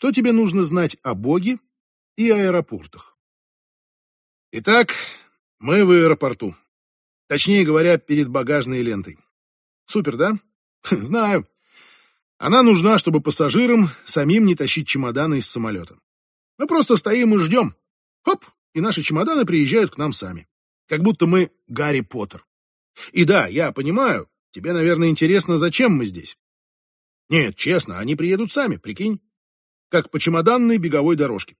Что тебе нужно знать о Боге и аэропортах? Итак, мы в аэропорту. Точнее говоря, перед багажной лентой. Супер, да? Знаю. Она нужна, чтобы пассажирам самим не тащить чемоданы из самолета. Мы просто стоим и ждем. Хоп, и наши чемоданы приезжают к нам сами. Как будто мы Гарри Поттер. И да, я понимаю, тебе, наверное, интересно, зачем мы здесь. Нет, честно, они приедут сами, прикинь. Как по чемоданной беговой дорожке.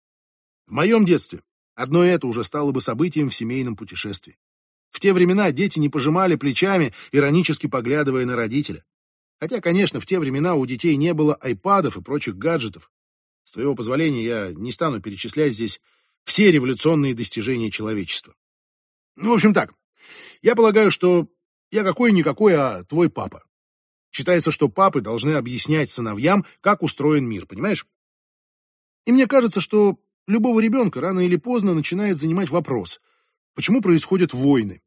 В моем детстве одно это уже стало бы событием в семейном путешествии. В те времена дети не пожимали плечами, иронически поглядывая на родителя. Хотя, конечно, в те времена у детей не было айпадов и прочих гаджетов. С твоего позволения я не стану перечислять здесь все революционные достижения человечества. Ну, в общем так, я полагаю, что я какой-никакой, а твой папа. Считается, что папы должны объяснять сыновьям, как устроен мир, понимаешь? И мне кажется, что любого ребенка рано или поздно начинает занимать вопрос, почему происходят войны.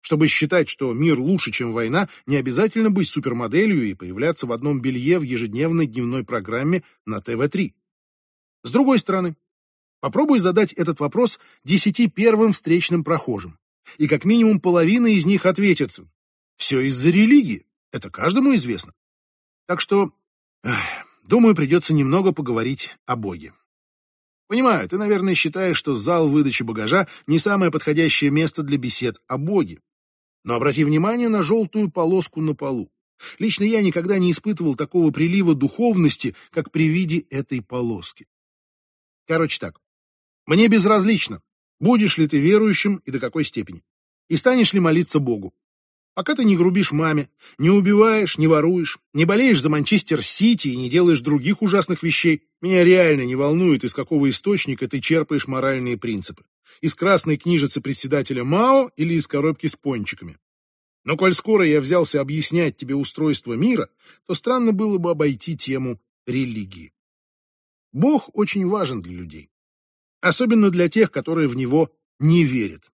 Чтобы считать, что мир лучше, чем война, не обязательно быть супермоделью и появляться в одном белье в ежедневной дневной программе на ТВ-3. С другой стороны, попробуй задать этот вопрос десяти первым встречным прохожим, и как минимум половина из них ответит «все из-за религии». Это каждому известно. Так что, эх, думаю, придется немного поговорить о Боге. Понимаю, ты, наверное, считаешь, что зал выдачи багажа не самое подходящее место для бесед о Боге. Но обрати внимание на желтую полоску на полу. Лично я никогда не испытывал такого прилива духовности, как при виде этой полоски. Короче так, мне безразлично, будешь ли ты верующим и до какой степени, и станешь ли молиться Богу. Пока ты не грубишь маме, не убиваешь, не воруешь, не болеешь за Манчестер Сити и не делаешь других ужасных вещей, меня реально не волнует, из какого источника ты черпаешь моральные принципы. Из красной книжицы председателя Мао или из коробки с пончиками. Но коль скоро я взялся объяснять тебе устройство мира, то странно было бы обойти тему религии. Бог очень важен для людей. Особенно для тех, которые в него не верят.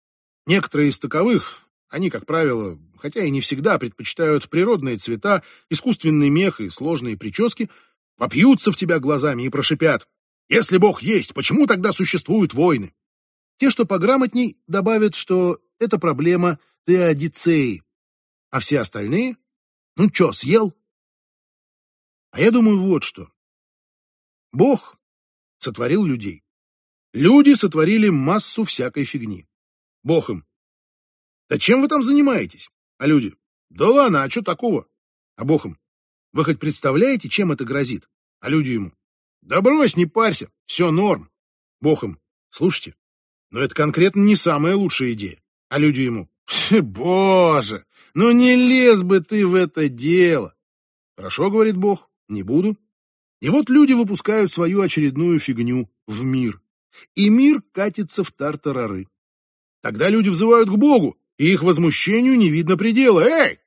Некоторые из таковых, они, как правило, хотя и не всегда предпочитают природные цвета, искусственный мех и сложные прически, попьются в тебя глазами и прошипят «Если Бог есть, почему тогда существуют войны?» Те, что пограмотней, добавят, что это проблема теодицеи, а все остальные «Ну чё, съел?» А я думаю вот что. Бог сотворил людей. Люди сотворили массу всякой фигни. Бог им. Да чем вы там занимаетесь? А люди, да ладно, а что такого? А Бог им, вы хоть представляете, чем это грозит? А люди ему, да брось, не парься, все норм. Бог им, слушайте, но это конкретно не самая лучшая идея. А люди ему, боже, ну не лез бы ты в это дело. Хорошо, говорит Бог, не буду. И вот люди выпускают свою очередную фигню в мир. И мир катится в тартарары. Тогда люди взывают к Богу, и их возмущению не видно предела. «Эй,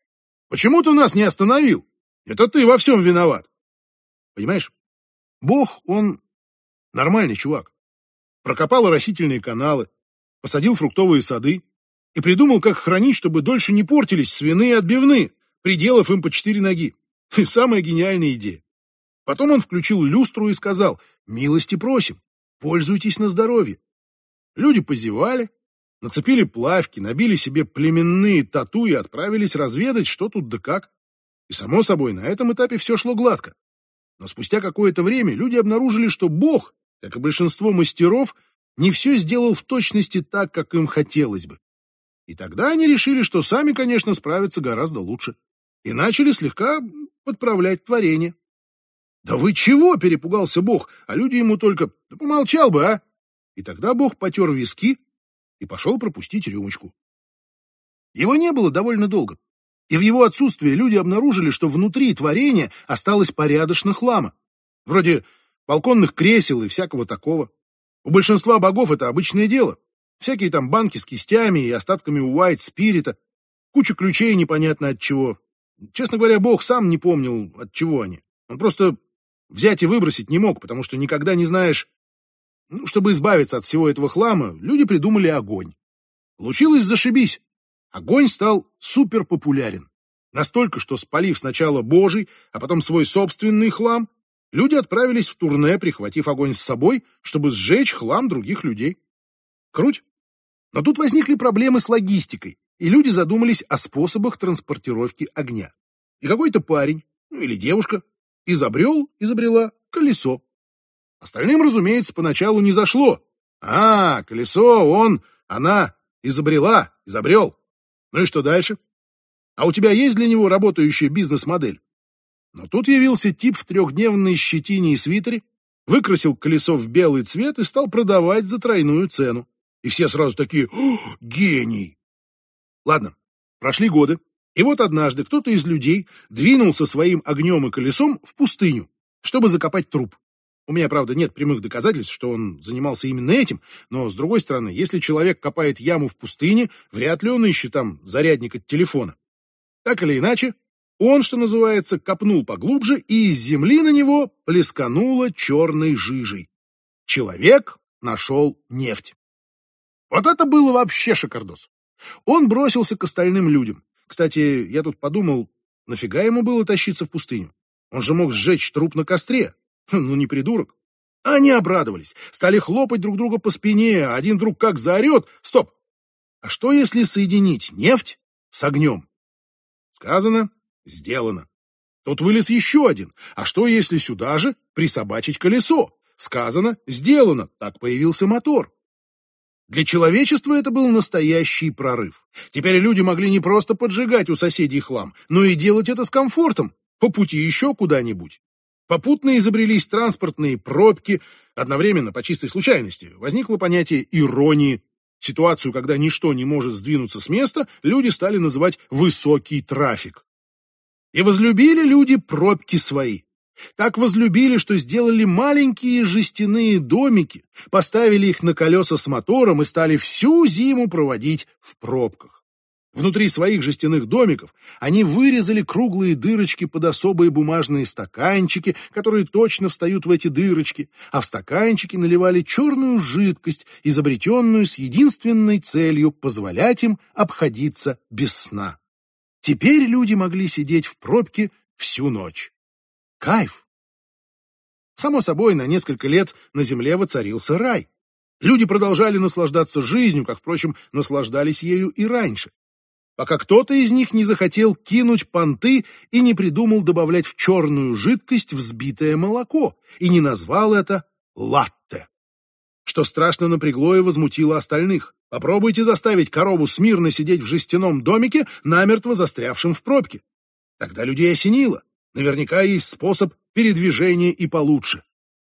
почему ты нас не остановил? Это ты во всем виноват!» Понимаешь, Бог, он нормальный чувак. Прокопал растительные каналы, посадил фруктовые сады и придумал, как хранить, чтобы дольше не портились свиные отбивные, приделав им по четыре ноги. И самая гениальная идея. Потом он включил люстру и сказал, «Милости просим, пользуйтесь на здоровье». Люди позевали, Нацепили плавки, набили себе племенные тату и отправились разведать, что тут да как. И, само собой, на этом этапе все шло гладко. Но спустя какое-то время люди обнаружили, что Бог, как и большинство мастеров, не все сделал в точности так, как им хотелось бы. И тогда они решили, что сами, конечно, справятся гораздо лучше. И начали слегка подправлять творение. «Да вы чего?» — перепугался Бог, а люди ему только «Да помолчал бы, а!» И тогда Бог потер виски, и пошел пропустить рюмочку. Его не было довольно долго, и в его отсутствие люди обнаружили, что внутри творения осталось порядочно хлама, вроде балконных кресел и всякого такого. У большинства богов это обычное дело. Всякие там банки с кистями и остатками уайт спирита, куча ключей непонятно от чего. Честно говоря, бог сам не помнил, от чего они. Он просто взять и выбросить не мог, потому что никогда не знаешь, ну, чтобы избавиться от всего этого хлама, люди придумали огонь. Получилось зашибись. Огонь стал суперпопулярен. Настолько, что спалив сначала божий, а потом свой собственный хлам, люди отправились в турне, прихватив огонь с собой, чтобы сжечь хлам других людей. Круть. Но тут возникли проблемы с логистикой, и люди задумались о способах транспортировки огня. И какой-то парень, ну или девушка, изобрел, изобрела колесо. Остальным, разумеется, поначалу не зашло. А, колесо он, она изобрела, изобрел. Ну и что дальше? А у тебя есть для него работающая бизнес-модель? Но тут явился тип в трехдневной щетине и свитере, выкрасил колесо в белый цвет и стал продавать за тройную цену. И все сразу такие «Гений!». Ладно, прошли годы, и вот однажды кто-то из людей двинулся своим огнем и колесом в пустыню, чтобы закопать труп. У меня, правда, нет прямых доказательств, что он занимался именно этим, но, с другой стороны, если человек копает яму в пустыне, вряд ли он ищет там зарядник от телефона. Так или иначе, он, что называется, копнул поглубже, и из земли на него плескануло черной жижей. Человек нашел нефть. Вот это было вообще шикардос. Он бросился к остальным людям. Кстати, я тут подумал, нафига ему было тащиться в пустыню? Он же мог сжечь труп на костре. Ну, не придурок. Они обрадовались, стали хлопать друг друга по спине, один друг как заорет. Стоп! А что, если соединить нефть с огнем? Сказано, сделано. Тут вылез еще один. А что, если сюда же присобачить колесо? Сказано, сделано. Так появился мотор. Для человечества это был настоящий прорыв. Теперь люди могли не просто поджигать у соседей хлам, но и делать это с комфортом, по пути еще куда-нибудь. Попутно изобрелись транспортные пробки. Одновременно, по чистой случайности, возникло понятие иронии. Ситуацию, когда ничто не может сдвинуться с места, люди стали называть «высокий трафик». И возлюбили люди пробки свои. Так возлюбили, что сделали маленькие жестяные домики, поставили их на колеса с мотором и стали всю зиму проводить в пробках. Внутри своих жестяных домиков они вырезали круглые дырочки под особые бумажные стаканчики, которые точно встают в эти дырочки, а в стаканчики наливали черную жидкость, изобретенную с единственной целью позволять им обходиться без сна. Теперь люди могли сидеть в пробке всю ночь. Кайф! Само собой, на несколько лет на земле воцарился рай. Люди продолжали наслаждаться жизнью, как, впрочем, наслаждались ею и раньше пока кто-то из них не захотел кинуть понты и не придумал добавлять в черную жидкость взбитое молоко и не назвал это латте. Что страшно напрягло и возмутило остальных. Попробуйте заставить корову смирно сидеть в жестяном домике, намертво застрявшем в пробке. Тогда людей осенило. Наверняка есть способ передвижения и получше.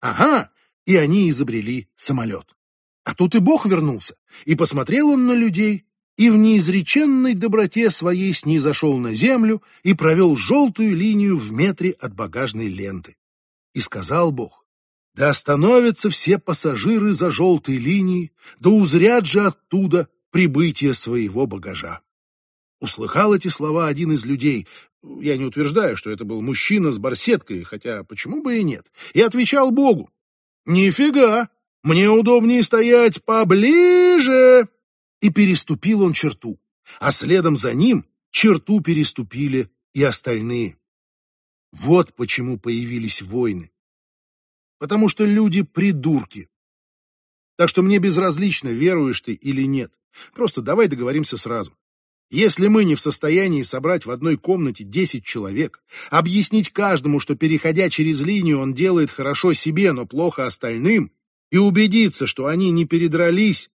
Ага, и они изобрели самолет. А тут и Бог вернулся, и посмотрел он на людей и в неизреченной доброте своей снизошел на землю и провел желтую линию в метре от багажной ленты. И сказал Бог, да остановятся все пассажиры за желтой линией, да узрят же оттуда прибытие своего багажа. Услыхал эти слова один из людей, я не утверждаю, что это был мужчина с барсеткой, хотя почему бы и нет, и отвечал Богу, «Нифига, мне удобнее стоять поближе!» И переступил он черту, а следом за ним черту переступили и остальные. Вот почему появились войны. Потому что люди придурки. Так что мне безразлично, веруешь ты или нет. Просто давай договоримся сразу. Если мы не в состоянии собрать в одной комнате 10 человек, объяснить каждому, что переходя через линию он делает хорошо себе, но плохо остальным, и убедиться, что они не передрались,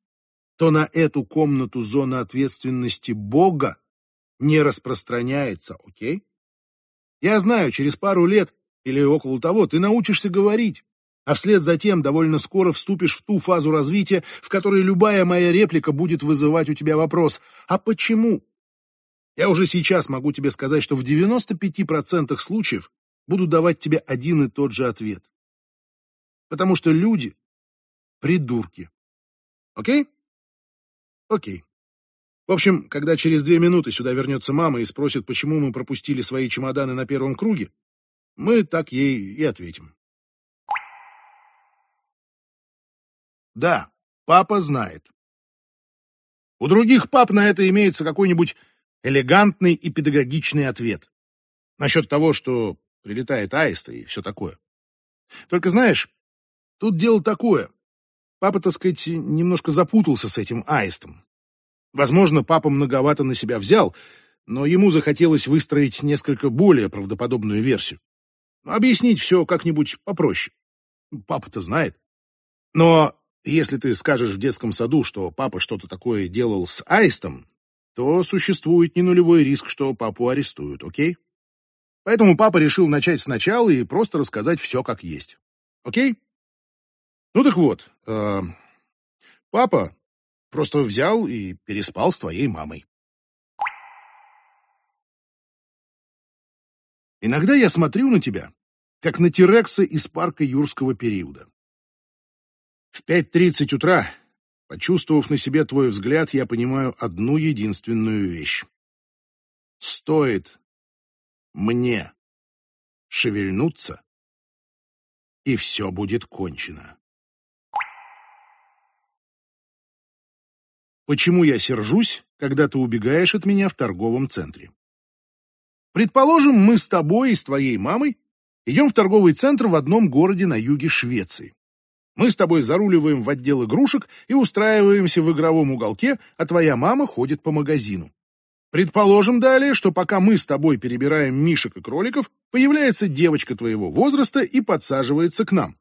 то на эту комнату зона ответственности Бога не распространяется, окей? Я знаю, через пару лет или около того ты научишься говорить, а вслед за тем довольно скоро вступишь в ту фазу развития, в которой любая моя реплика будет вызывать у тебя вопрос «А почему?». Я уже сейчас могу тебе сказать, что в 95% случаев буду давать тебе один и тот же ответ. Потому что люди — придурки. Окей? Окей. В общем, когда через две минуты сюда вернется мама и спросит, почему мы пропустили свои чемоданы на первом круге, мы так ей и ответим. Да, папа знает. У других пап на это имеется какой-нибудь элегантный и педагогичный ответ. Насчет того, что прилетает аист и все такое. Только знаешь, тут дело такое. Папа, так сказать, немножко запутался с этим аистом. Возможно, папа многовато на себя взял, но ему захотелось выстроить несколько более правдоподобную версию. Объяснить все как-нибудь попроще. Папа-то знает. Но если ты скажешь в детском саду, что папа что-то такое делал с аистом, то существует не нулевой риск, что папу арестуют, окей? Поэтому папа решил начать сначала и просто рассказать все как есть. Окей? Ну так вот, э, папа просто взял и переспал с твоей мамой. Иногда я смотрю на тебя, как на Тирекса из парка юрского периода. В 5.30 утра, почувствовав на себе твой взгляд, я понимаю одну единственную вещь. Стоит мне шевельнуться, и все будет кончено. Почему я сержусь, когда ты убегаешь от меня в торговом центре? Предположим, мы с тобой и с твоей мамой идем в торговый центр в одном городе на юге Швеции. Мы с тобой заруливаем в отдел игрушек и устраиваемся в игровом уголке, а твоя мама ходит по магазину. Предположим далее, что пока мы с тобой перебираем мишек и кроликов, появляется девочка твоего возраста и подсаживается к нам.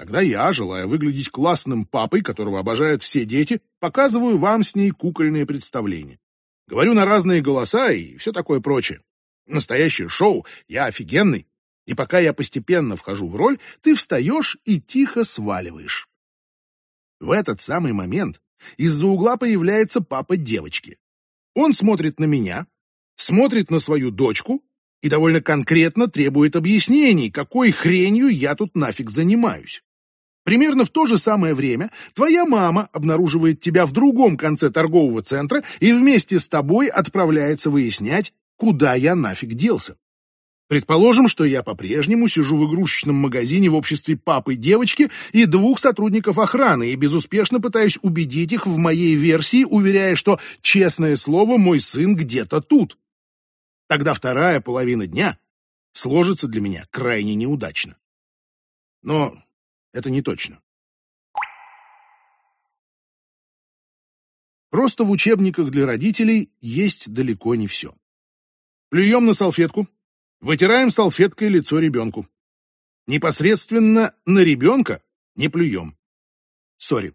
Тогда я, желая выглядеть классным папой, которого обожают все дети, показываю вам с ней кукольные представления. Говорю на разные голоса и все такое прочее. Настоящее шоу, я офигенный. И пока я постепенно вхожу в роль, ты встаешь и тихо сваливаешь. В этот самый момент из-за угла появляется папа девочки. Он смотрит на меня, смотрит на свою дочку и довольно конкретно требует объяснений, какой хренью я тут нафиг занимаюсь. Примерно в то же самое время твоя мама обнаруживает тебя в другом конце торгового центра и вместе с тобой отправляется выяснять, куда я нафиг делся. Предположим, что я по-прежнему сижу в игрушечном магазине в обществе папы девочки и двух сотрудников охраны и безуспешно пытаюсь убедить их в моей версии, уверяя, что, честное слово, мой сын где-то тут. Тогда вторая половина дня сложится для меня крайне неудачно. Но это не точно. Просто в учебниках для родителей есть далеко не все. Плюем на салфетку, Вытираем салфеткой лицо ребенку. Непосредственно на ребенка не плюем. Сори.